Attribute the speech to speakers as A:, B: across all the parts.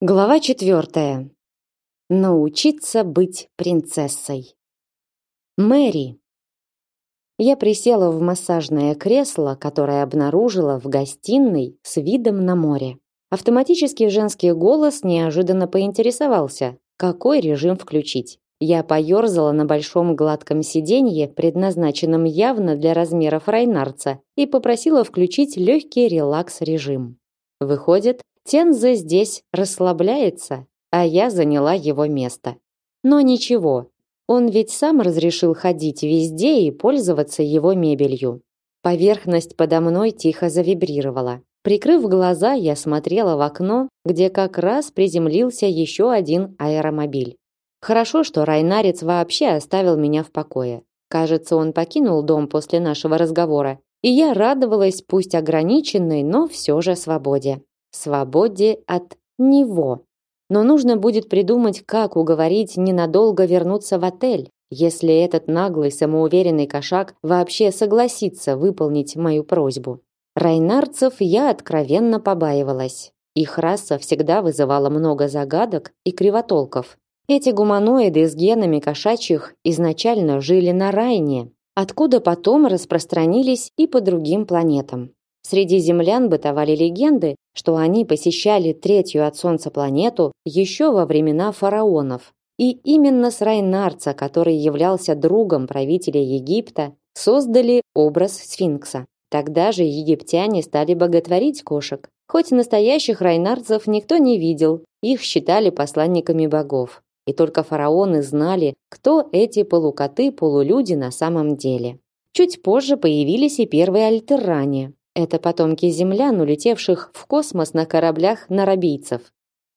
A: Глава четвертая. Научиться быть принцессой. Мэри. Я присела в массажное кресло, которое обнаружила в гостиной с видом на море. Автоматический женский голос неожиданно поинтересовался, какой режим включить. Я поерзала на большом гладком сиденье, предназначенном явно для размеров Райнарца, и попросила включить легкий релакс-режим. Выходит, Тензе здесь расслабляется, а я заняла его место. Но ничего, он ведь сам разрешил ходить везде и пользоваться его мебелью. Поверхность подо мной тихо завибрировала. Прикрыв глаза, я смотрела в окно, где как раз приземлился еще один аэромобиль. Хорошо, что Райнарец вообще оставил меня в покое. Кажется, он покинул дом после нашего разговора, и я радовалась пусть ограниченной, но все же свободе свободе от него. Но нужно будет придумать, как уговорить ненадолго вернуться в отель, если этот наглый, самоуверенный кошак вообще согласится выполнить мою просьбу. Райнарцев я откровенно побаивалась. Их раса всегда вызывала много загадок и кривотолков. Эти гуманоиды с генами кошачьих изначально жили на Райне, откуда потом распространились и по другим планетам. Среди землян бытовали легенды, что они посещали третью от Солнца планету еще во времена фараонов. И именно с Райнарца, который являлся другом правителя Египта, создали образ сфинкса. Тогда же египтяне стали боготворить кошек. Хоть настоящих райнарцев никто не видел, их считали посланниками богов. И только фараоны знали, кто эти полукоты-полулюди на самом деле. Чуть позже появились и первые альтерране, это потомки землян, улетевших в космос на кораблях нарабийцев.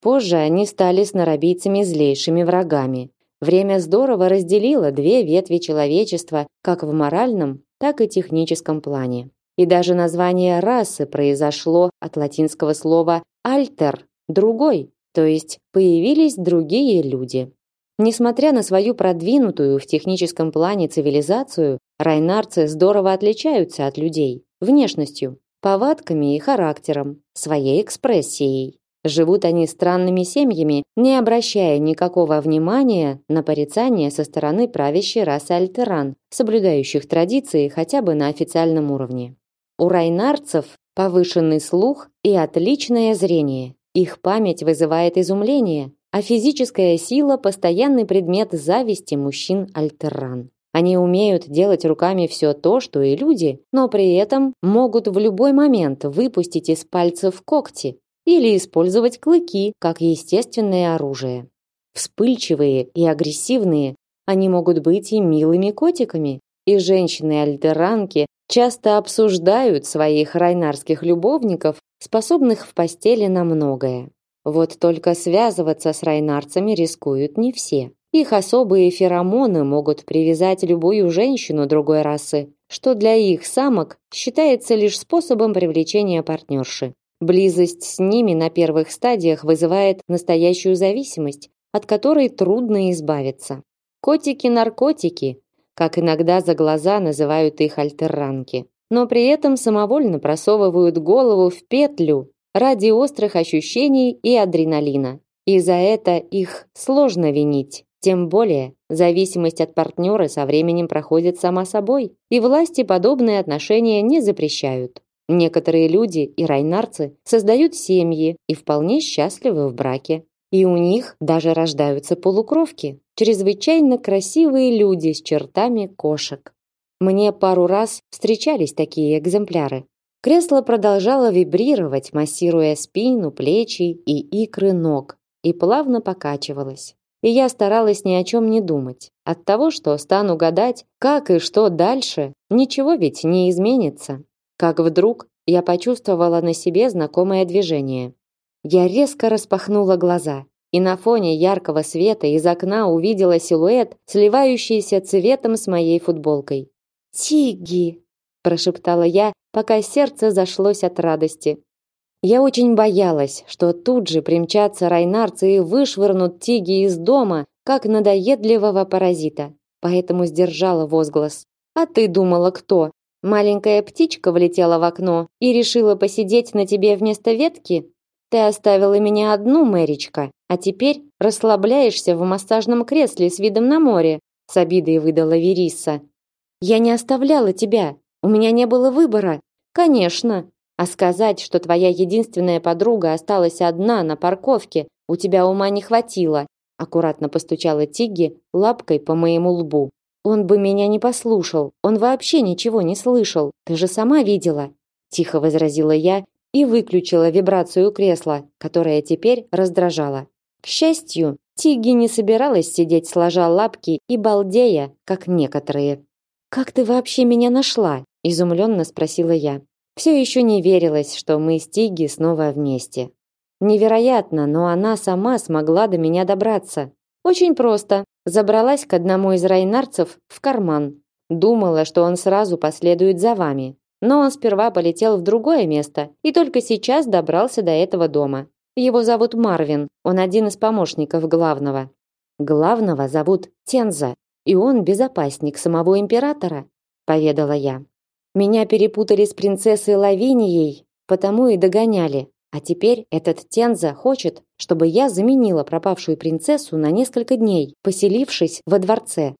A: Позже они стали с нарабийцами злейшими врагами. Время здорово разделило две ветви человечества, как в моральном, так и техническом плане. И даже название расы произошло от латинского слова «альтер» – «другой», то есть появились другие люди. Несмотря на свою продвинутую в техническом плане цивилизацию, райнарцы здорово отличаются от людей внешностью, повадками и характером, своей экспрессией. Живут они странными семьями, не обращая никакого внимания на порицание со стороны правящей расы альтеран, соблюдающих традиции хотя бы на официальном уровне. У райнарцев повышенный слух и отличное зрение. Их память вызывает изумление, а физическая сила – постоянный предмет зависти мужчин альтеран. Они умеют делать руками все то, что и люди, но при этом могут в любой момент выпустить из пальцев когти или использовать клыки как естественное оружие. Вспыльчивые и агрессивные, они могут быть и милыми котиками, и женщины-альтеранки часто обсуждают своих райнарских любовников, способных в постели на многое. Вот только связываться с райнарцами рискуют не все. Их особые феромоны могут привязать любую женщину другой расы, что для их самок считается лишь способом привлечения партнерши. Близость с ними на первых стадиях вызывает настоящую зависимость, от которой трудно избавиться. Котики-наркотики, как иногда за глаза называют их альтерранки, но при этом самовольно просовывают голову в петлю ради острых ощущений и адреналина. И за это их сложно винить. Тем более, зависимость от партнера со временем проходит сама собой, и власти подобные отношения не запрещают. Некоторые люди и райнарцы создают семьи и вполне счастливы в браке. И у них даже рождаются полукровки, чрезвычайно красивые люди с чертами кошек. Мне пару раз встречались такие экземпляры. Кресло продолжало вибрировать, массируя спину, плечи и икры ног, и плавно покачивалось и я старалась ни о чем не думать. От того, что стану гадать, как и что дальше, ничего ведь не изменится. Как вдруг я почувствовала на себе знакомое движение. Я резко распахнула глаза и на фоне яркого света из окна увидела силуэт, сливающийся цветом с моей футболкой. «Тиги!» – прошептала я, пока сердце зашлось от радости. Я очень боялась, что тут же примчатся райнарцы и вышвырнут Тиги из дома, как надоедливого паразита. Поэтому сдержала возглас. А ты думала, кто? Маленькая птичка влетела в окно и решила посидеть на тебе вместо ветки? Ты оставила меня одну, Мэричка, а теперь расслабляешься в массажном кресле с видом на море, с обидой выдала Вериса. Я не оставляла тебя. У меня не было выбора. Конечно. А сказать, что твоя единственная подруга осталась одна на парковке, у тебя ума не хватило. Аккуратно постучала Тигги лапкой по моему лбу. Он бы меня не послушал. Он вообще ничего не слышал. Ты же сама видела, тихо возразила я и выключила вибрацию кресла, которая теперь раздражала. К счастью, Тигги не собиралась сидеть сложа лапки и балдея, как некоторые. Как ты вообще меня нашла? изумленно спросила я. Все еще не верилось, что мы с Тигги снова вместе. Невероятно, но она сама смогла до меня добраться. Очень просто. Забралась к одному из райнарцев в карман. Думала, что он сразу последует за вами. Но он сперва полетел в другое место и только сейчас добрался до этого дома. Его зовут Марвин. Он один из помощников главного. Главного зовут Тенза, и он безопасник самого императора, поведала я. Меня перепутали с принцессой Лавинией, потому и догоняли. А теперь этот Тенза хочет, чтобы я заменила пропавшую принцессу на несколько дней, поселившись во дворце.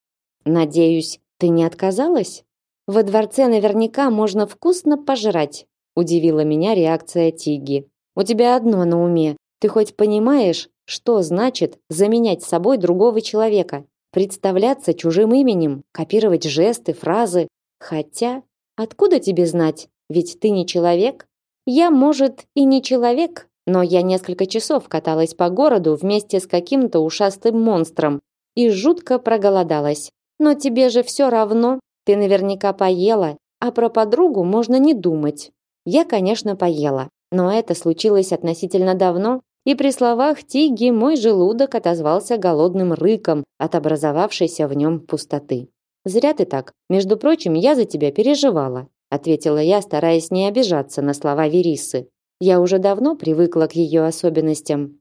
A: Надеюсь, ты не отказалась? Во дворце наверняка можно вкусно пожрать, удивила меня реакция Тиги. У тебя одно на уме. Ты хоть понимаешь, что значит заменять собой другого человека? Представляться чужим именем, копировать жесты, фразы. Хотя Откуда тебе знать? Ведь ты не человек. Я, может, и не человек, но я несколько часов каталась по городу вместе с каким-то ушастым монстром и жутко проголодалась. Но тебе же все равно, ты наверняка поела, а про подругу можно не думать. Я, конечно, поела, но это случилось относительно давно, и при словах Тиги мой желудок отозвался голодным рыком от образовавшейся в нем пустоты. Зря ты так. Между прочим, я за тебя переживала, ответила я, стараясь не обижаться на слова Верисы. Я уже давно привыкла к ее особенностям.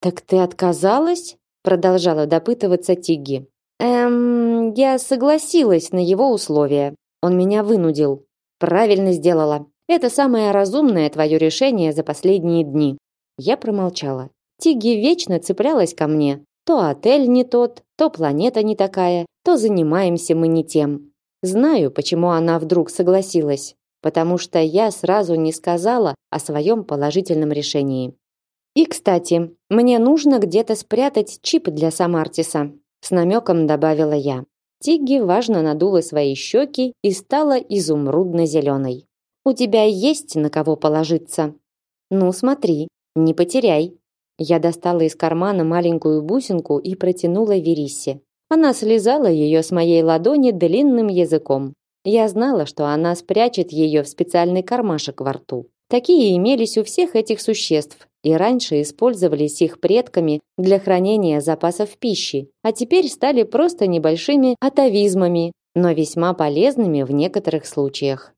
A: Так ты отказалась? продолжала допытываться Тигги. Эм, я согласилась на его условия. Он меня вынудил. Правильно сделала. Это самое разумное твое решение за последние дни. Я промолчала. Тигги вечно цеплялась ко мне, то отель не тот, то планета не такая, то занимаемся мы не тем. Знаю, почему она вдруг согласилась, потому что я сразу не сказала о своем положительном решении. И, кстати, мне нужно где-то спрятать чип для Самартиса, с намеком добавила я. Тигги важно надула свои щеки и стала изумрудно-зеленой. У тебя есть на кого положиться? Ну, смотри, не потеряй. Я достала из кармана маленькую бусинку и протянула Верисе. Она слезала ее с моей ладони длинным языком. Я знала, что она спрячет ее в специальный кармашек во рту. Такие имелись у всех этих существ, и раньше использовались их предками для хранения запасов пищи, а теперь стали просто небольшими атовизмами, но весьма полезными в некоторых случаях.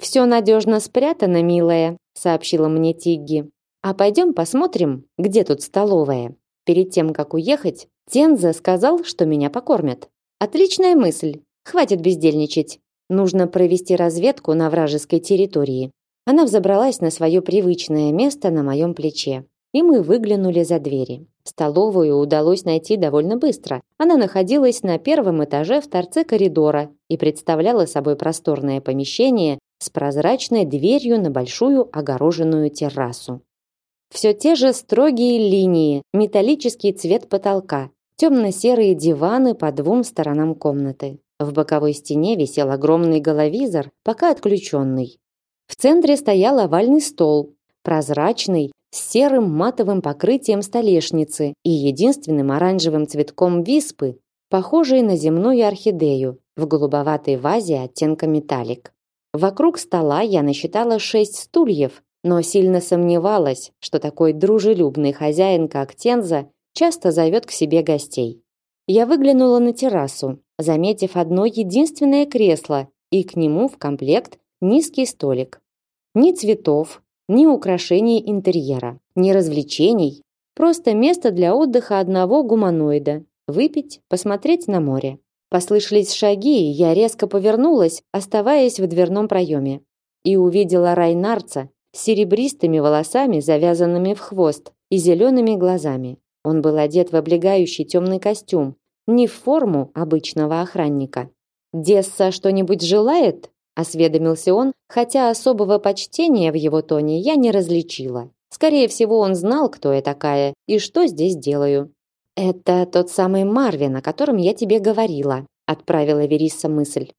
A: «Все надежно спрятано, милая», — сообщила мне Тигги. А пойдем посмотрим, где тут столовая. Перед тем, как уехать, Тенза сказал, что меня покормят. Отличная мысль. Хватит бездельничать. Нужно провести разведку на вражеской территории. Она взобралась на свое привычное место на моем плече, и мы выглянули за двери. Столовую удалось найти довольно быстро. Она находилась на первом этаже в торце коридора и представляла собой просторное помещение с прозрачной дверью на большую огороженную террасу. Все те же строгие линии, металлический цвет потолка, темно-серые диваны по двум сторонам комнаты. В боковой стене висел огромный головизор, пока отключенный. В центре стоял овальный стол, прозрачный, с серым матовым покрытием столешницы и единственным оранжевым цветком виспы, похожей на земную орхидею в голубоватой вазе оттенка металлик. Вокруг стола я насчитала шесть стульев, но сильно сомневалась, что такой дружелюбный хозяин, как Тенза, часто зовет к себе гостей. Я выглянула на террасу, заметив одно единственное кресло и к нему в комплект низкий столик. Ни цветов, ни украшений интерьера, ни развлечений, просто место для отдыха одного гуманоида. Выпить, посмотреть на море. Послышались шаги, и я резко повернулась, оставаясь в дверном проеме, и увидела Райнарца, с серебристыми волосами, завязанными в хвост, и зелеными глазами. Он был одет в облегающий темный костюм, не в форму обычного охранника. «Десса что-нибудь желает?» – осведомился он, хотя особого почтения в его тоне я не различила. Скорее всего, он знал, кто я такая и что здесь делаю. «Это тот самый Марвин, о котором я тебе говорила», – отправила Верисса мысль.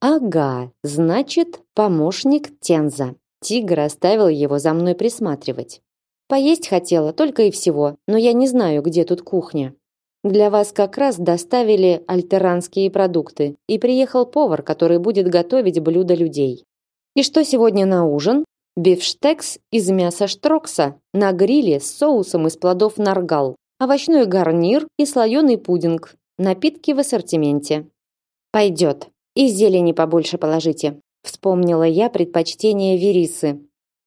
A: «Ага, значит, помощник Тенза». Тигр оставил его за мной присматривать. Поесть хотела только и всего, но я не знаю, где тут кухня. Для вас как раз доставили альтеранские продукты, и приехал повар, который будет готовить блюда людей. И что сегодня на ужин? Бифштекс из мяса штрокса на гриле с соусом из плодов наргал, овощной гарнир и слоеный пудинг. Напитки в ассортименте. Пойдет. И зелени побольше положите. Вспомнила я предпочтение Верисы.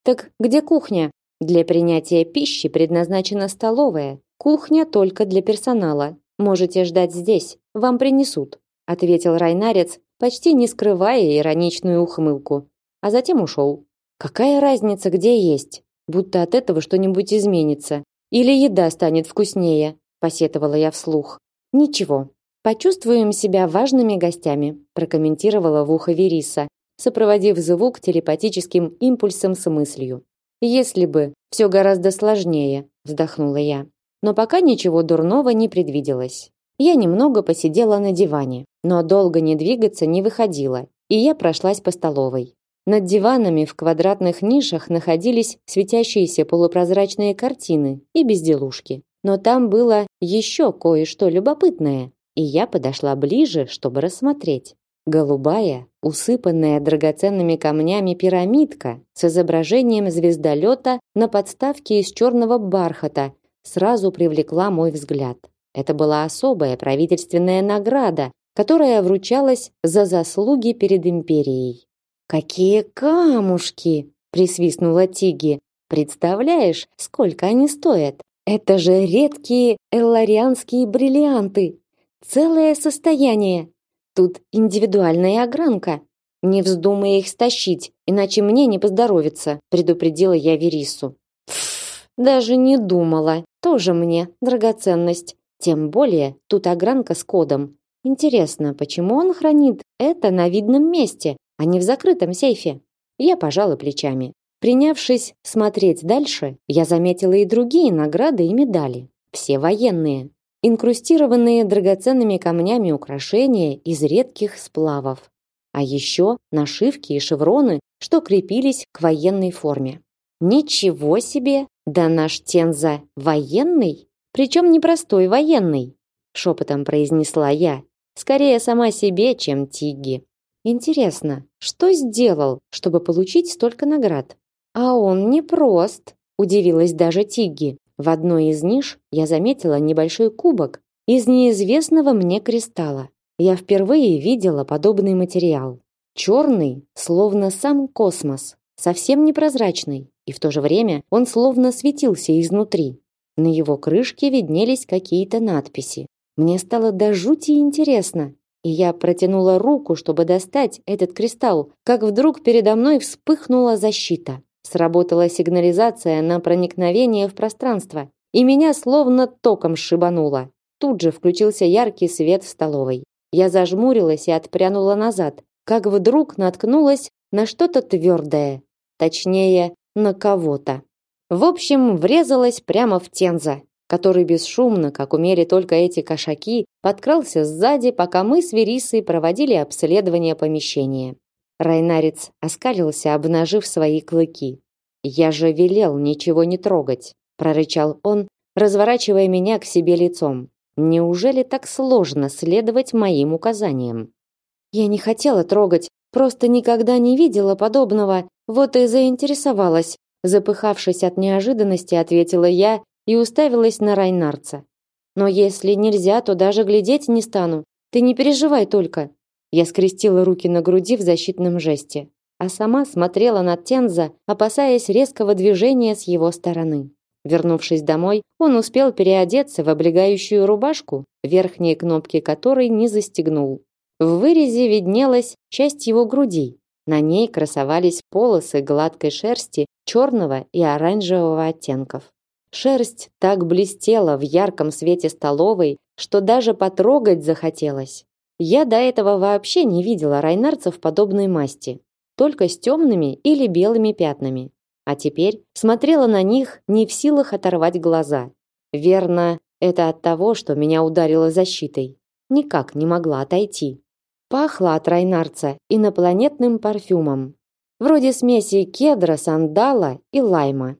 A: Так где кухня? Для принятия пищи предназначена столовая, Кухня только для персонала. Можете ждать здесь, вам принесут, ответил Райнарец, почти не скрывая ироничную ухмылку, а затем ушел. Какая разница, где есть? Будто от этого что-нибудь изменится или еда станет вкуснее, посетовала я вслух. Ничего. Почувствуем себя важными гостями, прокомментировала в ухо Вериса, сопроводив звук телепатическим импульсом с мыслью. Если бы все гораздо сложнее, вздохнула я но пока ничего дурного не предвиделось. Я немного посидела на диване, но долго не двигаться не выходило, и я прошлась по столовой. Над диванами в квадратных нишах находились светящиеся полупрозрачные картины и безделушки. Но там было еще кое-что любопытное, и я подошла ближе, чтобы рассмотреть. Голубая, усыпанная драгоценными камнями пирамидка с изображением звездолета на подставке из черного бархата сразу привлекла мой взгляд. Это была особая правительственная награда, которая вручалась за заслуги перед империей. Какие камушки, присвистнула Тиги. Представляешь, сколько они стоят? Это же редкие элларианские бриллианты. Целое состояние. Тут индивидуальная огранка. Не вздумай их стащить, иначе мне не поздоровится, предупредила я Верису. Даже не думала. Тоже мне драгоценность. Тем более тут огранка с кодом. Интересно, почему он хранит это на видном месте, а не в закрытом сейфе? Я пожала плечами. Принявшись смотреть дальше, я заметила и другие награды и медали. Все военные. Инкрустированные драгоценными камнями украшения из редких сплавов. А еще нашивки и шевроны, что крепились к военной форме. Ничего себе! Да наш Тенза военный, причем не простой военный, шепотом произнесла я, скорее сама себе, чем Тиги. Интересно, что сделал, чтобы получить столько наград? А он не прост, удивилась даже Тиги. В одной из ниш я заметила небольшой кубок из неизвестного мне кристалла. Я впервые видела подобный материал. Черный, словно сам космос, совсем непрозрачный, и в то же время он словно светился изнутри. На его крышке виднелись какие-то надписи. Мне стало до жути интересно, и я протянула руку, чтобы достать этот кристалл, как вдруг передо мной вспыхнула защита. Сработала сигнализация на проникновение в пространство, и меня словно током шибануло. Тут же включился яркий свет в столовой. Я зажмурилась и отпрянула назад, как вдруг наткнулась на что-то твердое, точнее, на кого-то. В общем, врезалась прямо в Тенза, который бесшумно, как умели только эти кошаки, подкрался сзади, пока мы с Верисой проводили обследование помещения. Райнарец оскалился, обнажив свои клыки. «Я же велел ничего не трогать», – прорычал он, разворачивая меня к себе лицом. «Неужели так сложно следовать моим указаниям?» «Я не хотела трогать, просто никогда не видела подобного вот и заинтересовалась, запыхавшись от неожиданности, ответила я и уставилась на Райнарца. Но если нельзя, то даже глядеть не стану. Ты не переживай только. Я скрестила руки на груди в защитном жесте, а сама смотрела на Тенза, опасаясь резкого движения с его стороны. Вернувшись домой, он успел переодеться в облегающую рубашку, верхние кнопки которой не застегнул. В вырезе виднелась часть его груди, На ней красовались полосы гладкой шерсти черного и оранжевого оттенков. Шерсть так блестела в ярком свете столовой, что даже потрогать захотелось. Я до этого вообще не видела райнарцев подобной масти, только с темными или белыми пятнами. А теперь смотрела на них, не в силах оторвать глаза. Верно, это от того, что меня ударило защитой. Никак не могла отойти. Пахло от райнарца инопланетным парфюмом. Вроде смеси кедра, сандала и лайма.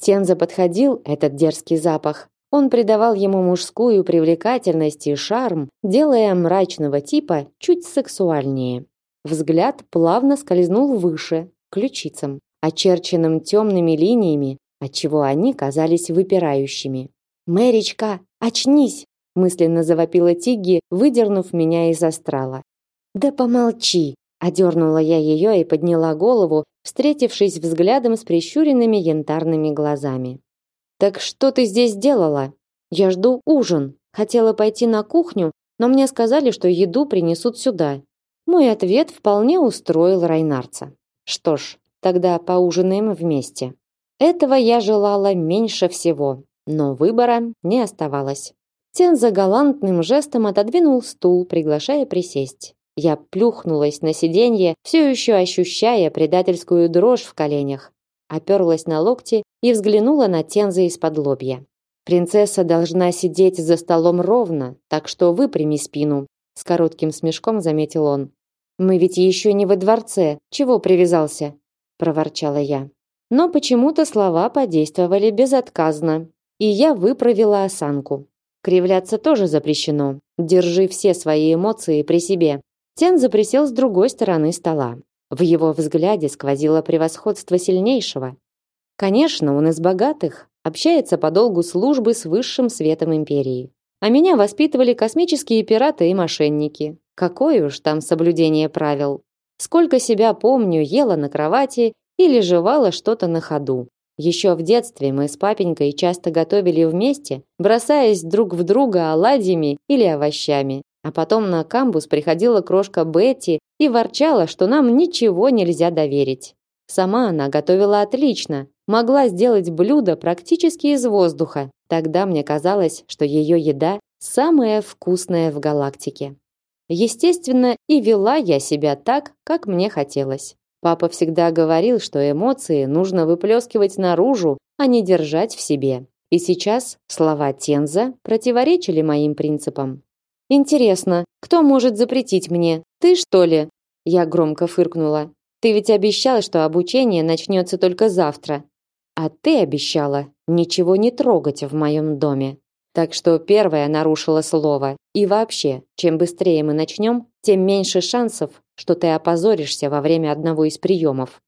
A: Тенза подходил этот дерзкий запах. Он придавал ему мужскую привлекательность и шарм, делая мрачного типа чуть сексуальнее. Взгляд плавно скользнул выше, к ключицам, очерченным темными линиями, отчего они казались выпирающими. «Мэричка, очнись!» мысленно завопила Тигги, выдернув меня из астрала. Да помолчи, одернула я ее и подняла голову, встретившись взглядом с прищуренными янтарными глазами. Так что ты здесь делала? Я жду ужин. Хотела пойти на кухню, но мне сказали, что еду принесут сюда. Мой ответ вполне устроил Райнарца. Что ж, тогда поужинаем вместе. Этого я желала меньше всего, но выбора не оставалось. Тенза галантным жестом отодвинул стул, приглашая присесть. Я плюхнулась на сиденье, все еще ощущая предательскую дрожь в коленях. Оперлась на локти и взглянула на Тенза из-под лобья. Принцесса должна сидеть за столом ровно, так что выпрями спину, с коротким смешком заметил он. Мы ведь еще не во дворце, чего привязался, проворчала я. Но почему-то слова подействовали безотказно, и я выправила осанку. Кривляться тоже запрещено. Держи все свои эмоции при себе. Тенза присел с другой стороны стола. В его взгляде сквозило превосходство сильнейшего. Конечно, он из богатых, общается по долгу службы с высшим светом империи. А меня воспитывали космические пираты и мошенники. Какое уж там соблюдение правил. Сколько себя помню, ела на кровати или жевала что-то на ходу. Еще в детстве мы с папенькой часто готовили вместе, бросаясь друг в друга оладьями или овощами. А потом на камбус приходила крошка Бетти и ворчала, что нам ничего нельзя доверить. Сама она готовила отлично, могла сделать блюдо практически из воздуха. Тогда мне казалось, что ее еда самая вкусная в галактике. Естественно, и вела я себя так, как мне хотелось. Папа всегда говорил, что эмоции нужно выплескивать наружу, а не держать в себе. И сейчас слова Тенза противоречили моим принципам. Интересно, кто может запретить мне? Ты, что ли? Я громко фыркнула. Ты ведь обещала, что обучение начнется только завтра. А ты обещала ничего не трогать в моем доме. Так что первая нарушила слово. И вообще, чем быстрее мы начнем, тем меньше шансов, что ты опозоришься во время одного из приемов.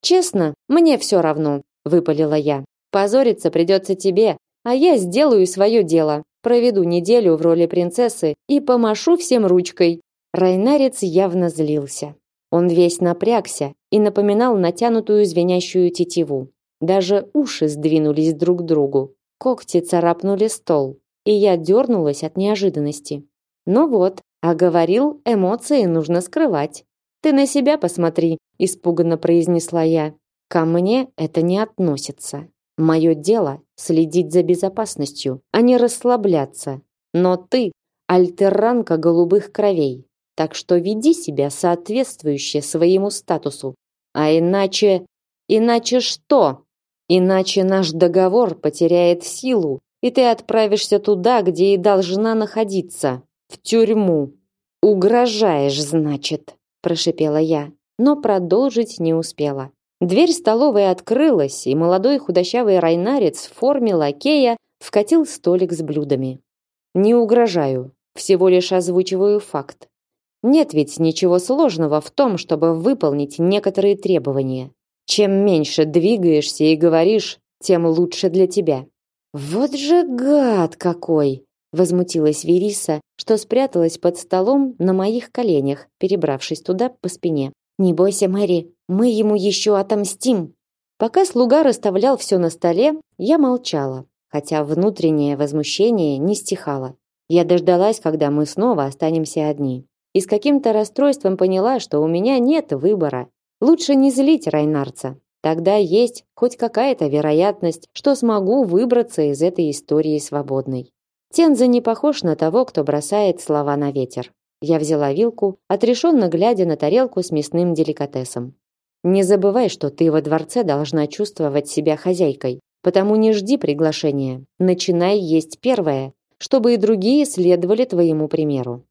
A: Честно, мне все равно, выпалила я. Позориться придется тебе, а я сделаю свое дело. Проведу неделю в роли принцессы и помашу всем ручкой. Райнарец явно злился. Он весь напрягся и напоминал натянутую звенящую тетиву. Даже уши сдвинулись друг к другу. Когти царапнули стол, и я дернулась от неожиданности. Ну вот, а говорил, эмоции нужно скрывать. Ты на себя посмотри, испуганно произнесла я. Ко мне это не относится. Мое дело следить за безопасностью, а не расслабляться. Но ты альтерранка голубых кровей, так что веди себя соответствующе своему статусу. А иначе... Иначе что? Иначе наш договор потеряет силу, и ты отправишься туда, где и должна находиться, в тюрьму. Угрожаешь, значит, прошипела я, но продолжить не успела. Дверь столовой открылась, и молодой худощавый райнарец в форме лакея вкатил столик с блюдами. Не угрожаю, всего лишь озвучиваю факт. Нет ведь ничего сложного в том, чтобы выполнить некоторые требования. Чем меньше двигаешься и говоришь, тем лучше для тебя. Вот же гад какой, возмутилась Вериса, что спряталась под столом на моих коленях, перебравшись туда по спине. Не бойся, Мэри, мы ему еще отомстим. Пока слуга расставлял все на столе, я молчала, хотя внутреннее возмущение не стихало. Я дождалась, когда мы снова останемся одни. И с каким-то расстройством поняла, что у меня нет выбора. Лучше не злить Райнарца. Тогда есть хоть какая-то вероятность, что смогу выбраться из этой истории свободной. Тенза не похож на того, кто бросает слова на ветер. Я взяла вилку, отрешенно глядя на тарелку с мясным деликатесом. Не забывай, что ты во дворце должна чувствовать себя хозяйкой. Потому не жди приглашения. Начинай есть первое, чтобы и другие следовали твоему примеру.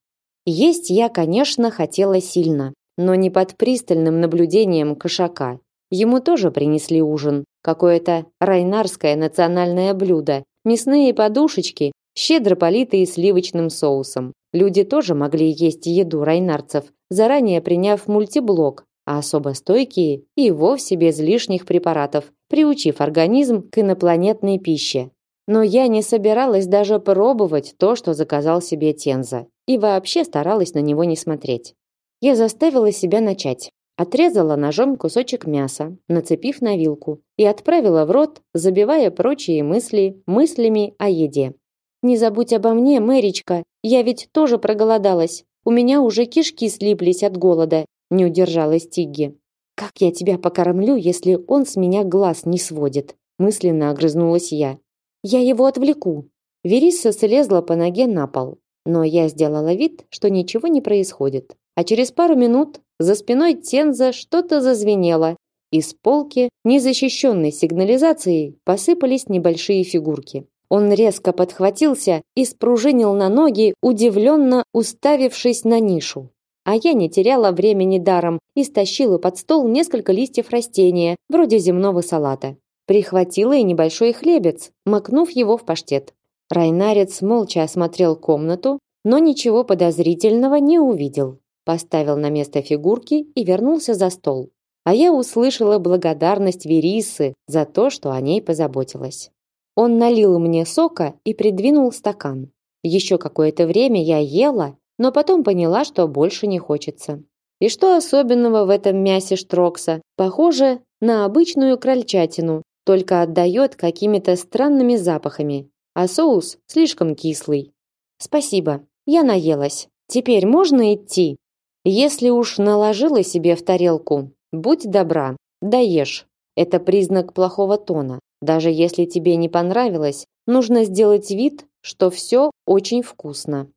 A: Есть я, конечно, хотела сильно, но не под пристальным наблюдением кошака. Ему тоже принесли ужин, какое-то райнарское национальное блюдо, мясные подушечки, щедро политые сливочным соусом. Люди тоже могли есть еду райнарцев, заранее приняв мультиблок, а особо стойкие и вовсе без лишних препаратов, приучив организм к инопланетной пище. Но я не собиралась даже пробовать то, что заказал себе Тенза, и вообще старалась на него не смотреть. Я заставила себя начать. Отрезала ножом кусочек мяса, нацепив на вилку, и отправила в рот, забивая прочие мысли мыслями о еде. Не забудь обо мне, Мэричка. Я ведь тоже проголодалась. У меня уже кишки слиплись от голода. Не удержалась Тигги. Как я тебя покормлю, если он с меня глаз не сводит? Мысленно огрызнулась я. Я его отвлеку. Верисса слезла по ноге на пол, но я сделала вид, что ничего не происходит. А через пару минут за спиной Тенза что-то зазвенело. Из полки, незащищенной сигнализацией, посыпались небольшие фигурки. Он резко подхватился и спружинил на ноги, удивленно уставившись на нишу. А я не теряла времени даром и стащила под стол несколько листьев растения, вроде земного салата. Прихватила и небольшой хлебец, макнув его в паштет. Райнарец молча осмотрел комнату, но ничего подозрительного не увидел. Поставил на место фигурки и вернулся за стол. А я услышала благодарность Верисы за то, что о ней позаботилась. Он налил мне сока и придвинул стакан. Еще какое-то время я ела, но потом поняла, что больше не хочется. И что особенного в этом мясе штрокса? Похоже на обычную крольчатину, только отдает какими-то странными запахами, а соус слишком кислый. Спасибо, я наелась. Теперь можно идти? Если уж наложила себе в тарелку, будь добра, доешь. Это признак плохого тона. Даже если тебе не понравилось, нужно сделать вид, что все очень вкусно.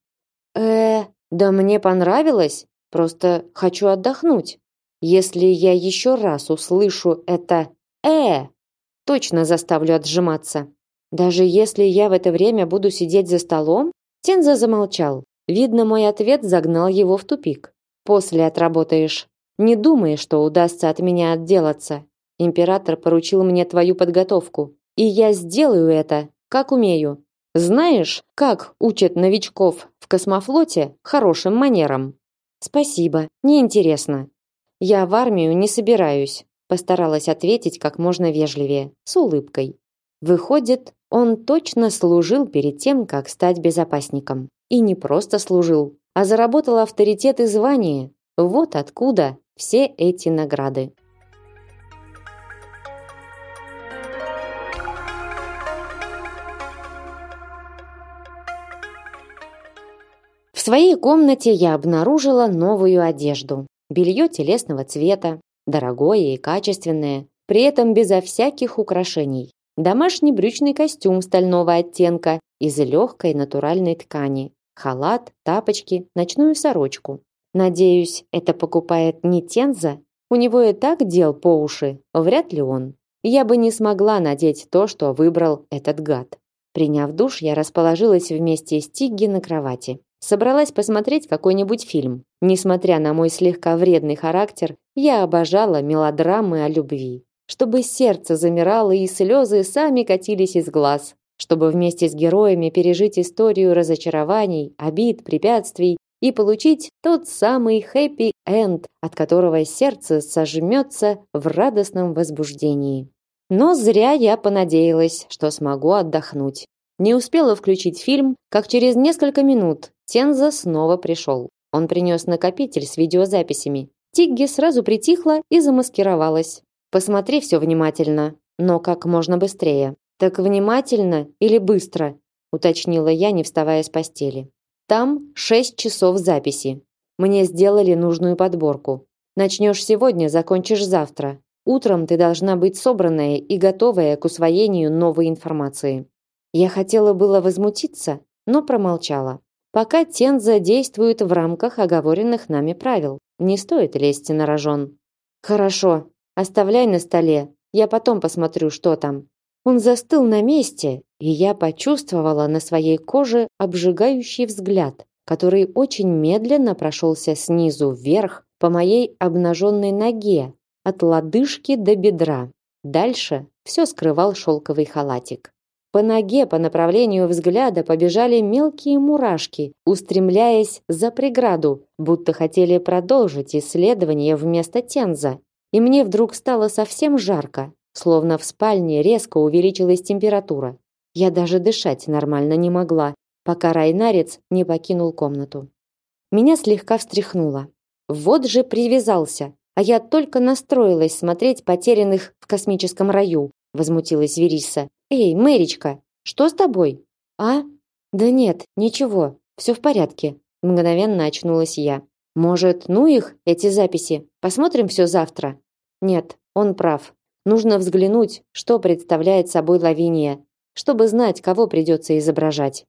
A: Э, да мне понравилось, просто хочу отдохнуть. Если я еще раз услышу это э, точно заставлю отжиматься. Даже если я в это время буду сидеть за столом, Тенза замолчал. Видно, мой ответ загнал его в тупик. После отработаешь. Не думай, что удастся от меня отделаться. Император поручил мне твою подготовку, и я сделаю это, как умею. Знаешь, как учат новичков в космофлоте хорошим манерам? Спасибо, неинтересно. Я в армию не собираюсь, постаралась ответить как можно вежливее, с улыбкой. Выходит, он точно служил перед тем, как стать безопасником. И не просто служил, а заработал авторитет и звание. Вот откуда все эти награды. своей комнате я обнаружила новую одежду. Белье телесного цвета, дорогое и качественное, при этом безо всяких украшений. Домашний брючный костюм стального оттенка из легкой натуральной ткани, халат, тапочки, ночную сорочку. Надеюсь, это покупает не Тенза? У него и так дел по уши, вряд ли он. Я бы не смогла надеть то, что выбрал этот гад. Приняв душ, я расположилась вместе с Тигги на кровати. Собралась посмотреть какой-нибудь фильм. Несмотря на мой слегка вредный характер, я обожала мелодрамы о любви. Чтобы сердце замирало и слезы сами катились из глаз. Чтобы вместе с героями пережить историю разочарований, обид, препятствий и получить тот самый хэппи-энд, от которого сердце сожмется в радостном возбуждении. Но зря я понадеялась, что смогу отдохнуть. Не успела включить фильм, как через несколько минут Тенза снова пришел. Он принес накопитель с видеозаписями. Тигги сразу притихла и замаскировалась. «Посмотри все внимательно, но как можно быстрее». «Так внимательно или быстро?» уточнила я, не вставая с постели. «Там шесть часов записи. Мне сделали нужную подборку. Начнешь сегодня, закончишь завтра. Утром ты должна быть собранная и готовая к усвоению новой информации. Я хотела было возмутиться, но промолчала. Пока Тенза действует в рамках оговоренных нами правил. Не стоит лезть на рожон. Хорошо, оставляй на столе. Я потом посмотрю, что там. Он застыл на месте, и я почувствовала на своей коже обжигающий взгляд, который очень медленно прошелся снизу вверх по моей обнаженной ноге, от лодыжки до бедра. Дальше все скрывал шелковый халатик. По ноге по направлению взгляда побежали мелкие мурашки, устремляясь за преграду, будто хотели продолжить исследование вместо Тенза. И мне вдруг стало совсем жарко, словно в спальне резко увеличилась температура. Я даже дышать нормально не могла, пока Райнарец не покинул комнату. Меня слегка встряхнуло. Вот же привязался, а я только настроилась смотреть потерянных в космическом раю, возмутилась Вериса. Эй, Мэричка, что с тобой? А? Да нет, ничего, все в порядке. Мгновенно очнулась я. Может, ну их, эти записи? Посмотрим все завтра. Нет, он прав. Нужно взглянуть, что представляет собой Лавиния, чтобы знать, кого придется изображать.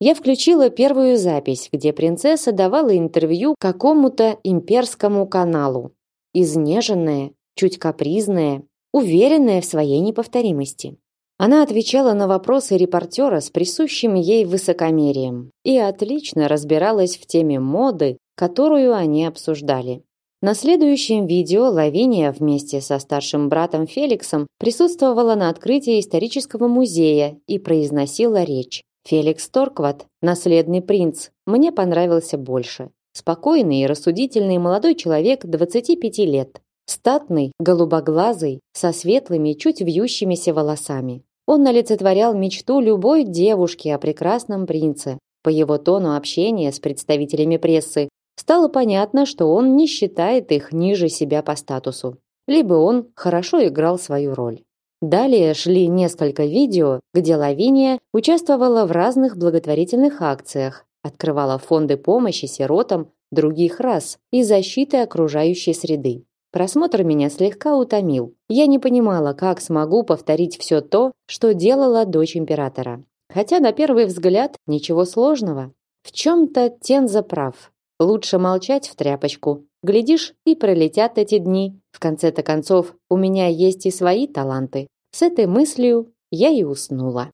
A: Я включила первую запись, где принцесса давала интервью какому-то имперскому каналу изнеженная, чуть капризная, уверенная в своей неповторимости. Она отвечала на вопросы репортера с присущим ей высокомерием и отлично разбиралась в теме моды, которую они обсуждали. На следующем видео Лавиния вместе со старшим братом Феликсом присутствовала на открытии исторического музея и произносила речь. Феликс Торкват, наследный принц, мне понравился больше. Спокойный и рассудительный молодой человек 25 лет. Статный, голубоглазый, со светлыми, чуть вьющимися волосами. Он олицетворял мечту любой девушки о прекрасном принце. По его тону общения с представителями прессы стало понятно, что он не считает их ниже себя по статусу. Либо он хорошо играл свою роль. Далее шли несколько видео, где Лавиния участвовала в разных благотворительных акциях, открывала фонды помощи сиротам других рас и защиты окружающей среды. Просмотр меня слегка утомил. Я не понимала, как смогу повторить все то, что делала дочь императора. Хотя на первый взгляд ничего сложного. В чем-то Тенза прав. Лучше молчать в тряпочку. Глядишь, и пролетят эти дни. В конце-то концов, у меня есть и свои таланты. С этой мыслью я и уснула.